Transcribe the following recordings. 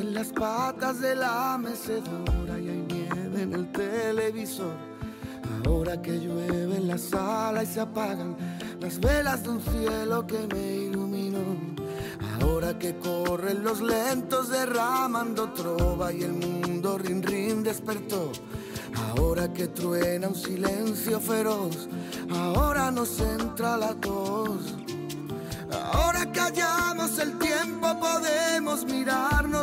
en las patas de la mecedora y hay nieve en el televisor. Ahora que llueve en la sala y se apagan las velas de un cielo que me iluminó. Ahora que corren los lentos derramando trova y el mundo rin rin despertó. Ahora que truena un silencio feroz, ahora nos entra la tos. Ahora que hallamos el tiempo podemos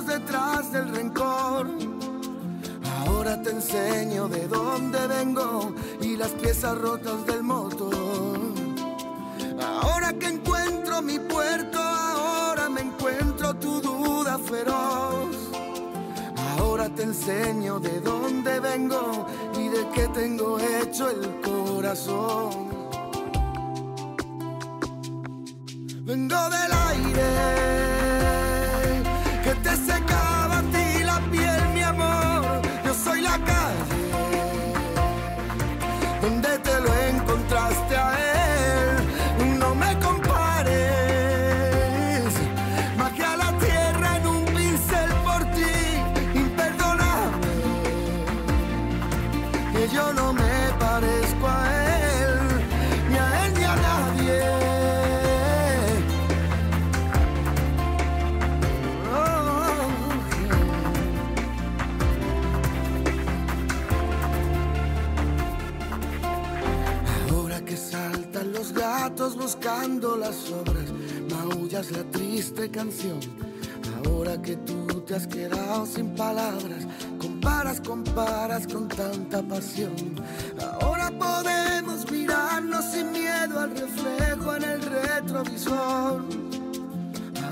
detrás del rencor. Ahora te enseño de dónde vengo y las piezas rotas del motor. Ahora que encuentro mi puerto, ahora me encuentro tu duda feroz. Ahora te enseño de dónde vengo y de qué tengo hecho el corazón. Vengo del aire que te buscando las sobras, maullas la triste canción. Ahora que tú te has quedado sin palabras, comparas, comparas con tanta pasión. Ahora podemos mirarnos sin miedo al reflejo en el retrovisor.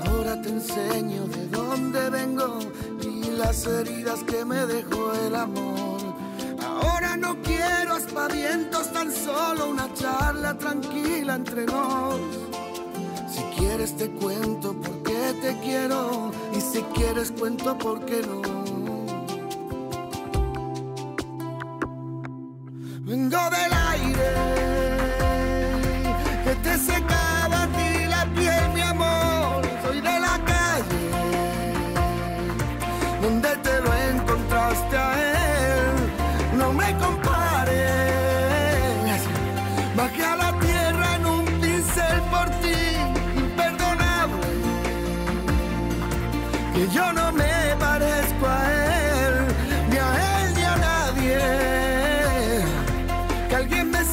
Ahora te enseño de dónde vengo y las heridas que me dejó el amor. Ahora no quiero aspavientos, tan solo una charla tranquila entre nos. Si quieres te cuento por qué te quiero y si quieres cuento por qué no. que yo no me parezco a él, ni a él ni a nadie. Que alguien me